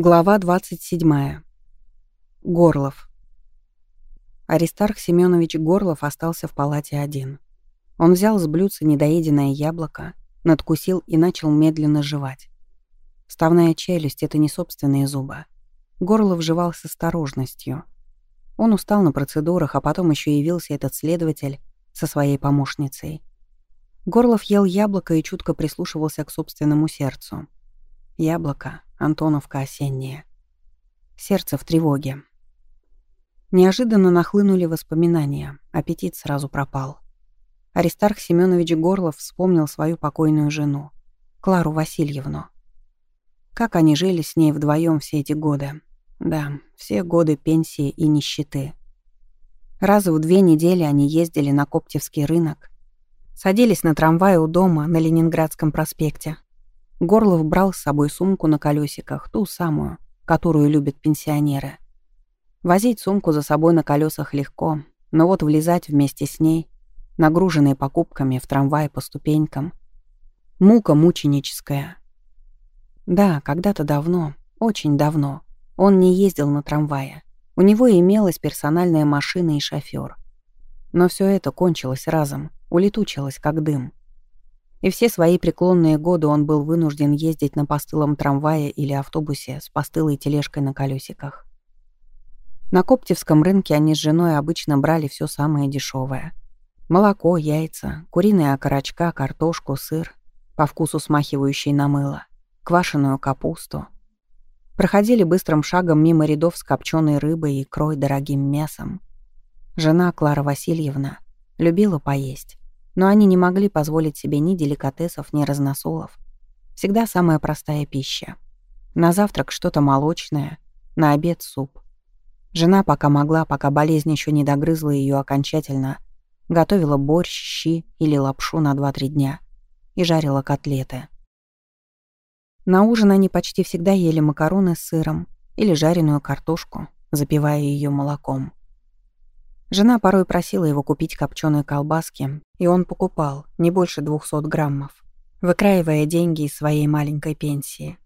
Глава 27. Горлов. Аристарх Семенович Горлов остался в палате один. Он взял с блюдца недоеденное яблоко, надкусил и начал медленно жевать. Вставная челюсть — это не собственные зубы. Горлов жевал с осторожностью. Он устал на процедурах, а потом еще явился этот следователь со своей помощницей. Горлов ел яблоко и чутко прислушивался к собственному сердцу. Яблоко, Антоновка осенняя. Сердце в тревоге. Неожиданно нахлынули воспоминания. Аппетит сразу пропал. Аристарх Семенович Горлов вспомнил свою покойную жену, Клару Васильевну. Как они жили с ней вдвоем все эти годы. Да, все годы пенсии и нищеты. Раз в две недели они ездили на Коптевский рынок, садились на трамвай у дома на Ленинградском проспекте, Горлов брал с собой сумку на колесиках, ту самую, которую любят пенсионеры. Возить сумку за собой на колесах легко, но вот влезать вместе с ней, нагруженные покупками в трамвай по ступенькам. Мука мученическая. Да, когда-то давно, очень давно, он не ездил на трамвае. У него имелась персональная машина и шофер. Но все это кончилось разом, улетучилось как дым. И все свои преклонные годы он был вынужден ездить на постылом трамвае или автобусе с постылой тележкой на колесиках. На Коптевском рынке они с женой обычно брали все самое дешевое: Молоко, яйца, куриные окорочка, картошку, сыр, по вкусу смахивающий на мыло, квашеную капусту. Проходили быстрым шагом мимо рядов с копченой рыбой и икрой, дорогим мясом. Жена Клара Васильевна любила поесть но они не могли позволить себе ни деликатесов, ни разносолов. Всегда самая простая пища. На завтрак что-то молочное, на обед суп. Жена, пока могла, пока болезнь еще не догрызла ее окончательно, готовила борщ, щи или лапшу на 2-3 дня и жарила котлеты. На ужин они почти всегда ели макароны с сыром или жареную картошку, запивая ее молоком. Жена порой просила его купить копченые колбаски, и он покупал не больше 200 граммов, выкраивая деньги из своей маленькой пенсии.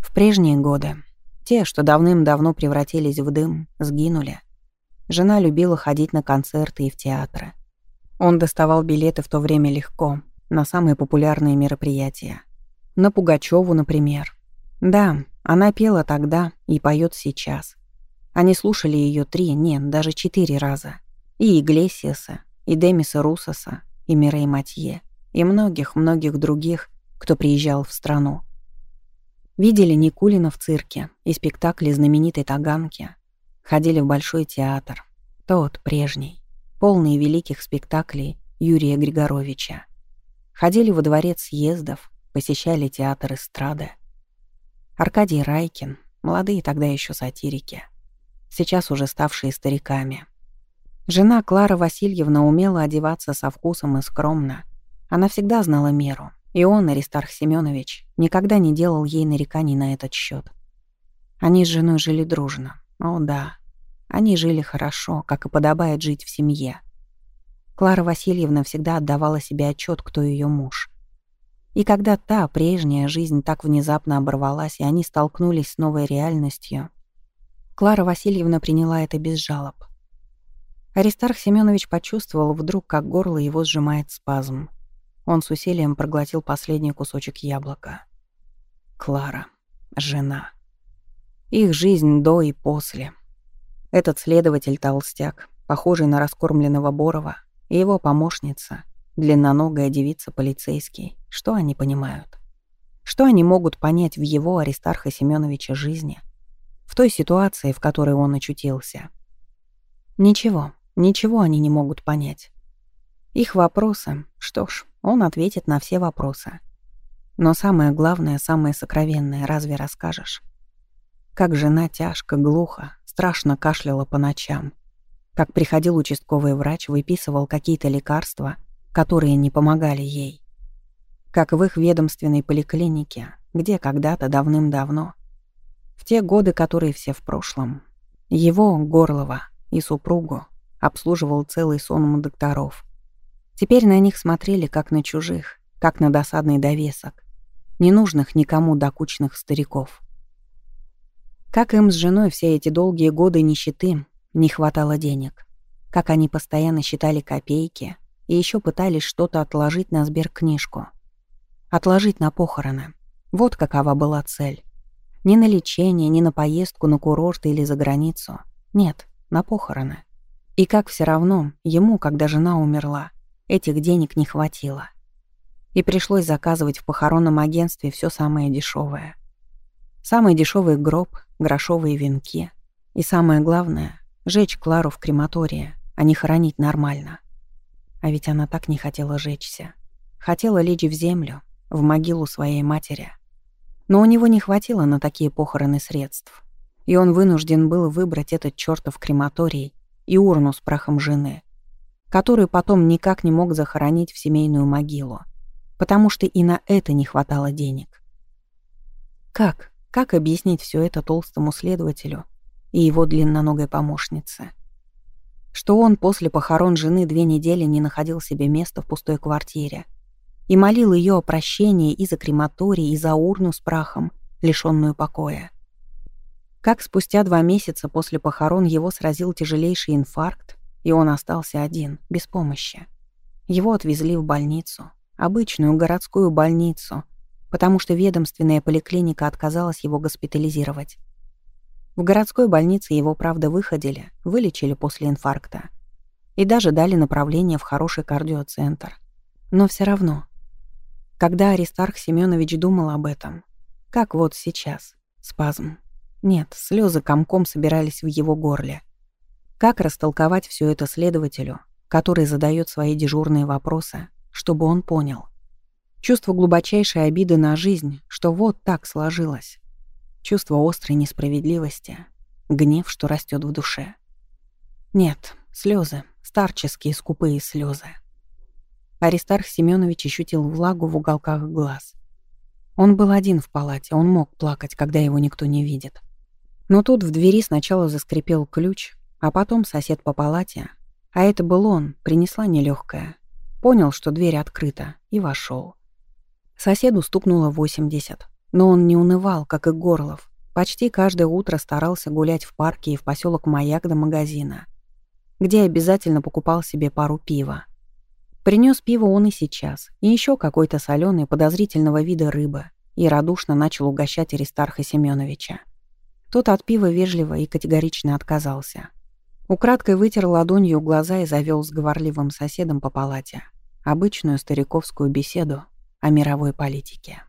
В прежние годы, те, что давным-давно превратились в дым, сгинули. Жена любила ходить на концерты и в театры. Он доставал билеты в то время легко, на самые популярные мероприятия. На Пугачеву, например. Да, она пела тогда и поет сейчас. Они слушали ее три, нет, даже четыре раза. И Иглесиаса, и Демиса Русоса, и Мирей Матье, и многих-многих других, кто приезжал в страну. Видели Никулина в цирке и спектакли знаменитой Таганки. Ходили в Большой театр. Тот, прежний, полный великих спектаклей Юрия Григоровича. Ходили во дворец съездов, посещали театр эстрады. Аркадий Райкин, молодые тогда еще сатирики сейчас уже ставшие стариками. Жена Клара Васильевна умела одеваться со вкусом и скромно. Она всегда знала меру, и он, Аристарх Семенович, никогда не делал ей нареканий на этот счет. Они с женой жили дружно. О, да. Они жили хорошо, как и подобает жить в семье. Клара Васильевна всегда отдавала себе отчет, кто ее муж. И когда та прежняя жизнь так внезапно оборвалась, и они столкнулись с новой реальностью, Клара Васильевна приняла это без жалоб. Аристарх Семенович почувствовал вдруг, как горло его сжимает спазм. Он с усилием проглотил последний кусочек яблока. Клара. Жена. Их жизнь до и после. Этот следователь-толстяк, похожий на раскормленного Борова, и его помощница, длинноногая девица-полицейский. Что они понимают? Что они могут понять в его, Аристарха Семеновича, жизни — в той ситуации, в которой он очутился. Ничего, ничего они не могут понять. Их вопросы, что ж, он ответит на все вопросы. Но самое главное, самое сокровенное, разве расскажешь? Как жена тяжко, глухо, страшно кашляла по ночам. Как приходил участковый врач, выписывал какие-то лекарства, которые не помогали ей. Как в их ведомственной поликлинике, где когда-то давным-давно в те годы, которые все в прошлом. Его, Горлова, и супругу обслуживал целый сон докторов. Теперь на них смотрели как на чужих, как на досадный довесок, ненужных никому докучных стариков. Как им с женой все эти долгие годы нищеты не хватало денег. Как они постоянно считали копейки и еще пытались что-то отложить на сберкнижку. Отложить на похороны. Вот какова была цель. Ни на лечение, ни на поездку на курорт или за границу. Нет, на похороны. И как все равно, ему, когда жена умерла, этих денег не хватило. И пришлось заказывать в похоронном агентстве все самое дешевое. Самый дешевый гроб, грошовые венки. И самое главное — жечь Клару в крематории, а не хоронить нормально. А ведь она так не хотела жечься. Хотела лечь в землю, в могилу своей матери. Но у него не хватило на такие похороны средств. И он вынужден был выбрать этот чертов крематорий и урну с прахом жены, которую потом никак не мог захоронить в семейную могилу, потому что и на это не хватало денег. Как? Как объяснить все это толстому следователю и его длинноногой помощнице? Что он после похорон жены две недели не находил себе места в пустой квартире и молил ее о прощении и за крематорий, и за урну с прахом, лишенную покоя. Как спустя два месяца после похорон его сразил тяжелейший инфаркт, и он остался один, без помощи. Его отвезли в больницу, обычную городскую больницу, потому что ведомственная поликлиника отказалась его госпитализировать. В городской больнице его, правда, выходили, вылечили после инфаркта и даже дали направление в хороший кардиоцентр. Но все равно, когда Аристарх Семенович думал об этом, как вот сейчас, спазм, нет, слезы комком собирались в его горле. Как растолковать все это следователю, который задает свои дежурные вопросы, чтобы он понял? Чувство глубочайшей обиды на жизнь, что вот так сложилось. Чувство острой несправедливости, гнев, что растет в душе. Нет, слезы, старческие скупые слезы. Аристарх Семенович ощутил влагу в уголках глаз. Он был один в палате, он мог плакать, когда его никто не видит. Но тут в двери сначала заскрипел ключ, а потом сосед по палате, а это был он, принесла нелегкая. Понял, что дверь открыта, и вошел. Соседу стукнуло 80, но он не унывал, как и Горлов. Почти каждое утро старался гулять в парке и в поселок Маяк до магазина, где обязательно покупал себе пару пива. Принес пиво он и сейчас, и еще какой-то соленой подозрительного вида рыбы, и радушно начал угощать Аристарха Семеновича. Тот от пива вежливо и категорично отказался. Украдкой вытер ладонью глаза и завел с говорливым соседом по палате обычную стариковскую беседу о мировой политике.